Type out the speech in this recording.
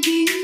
Be.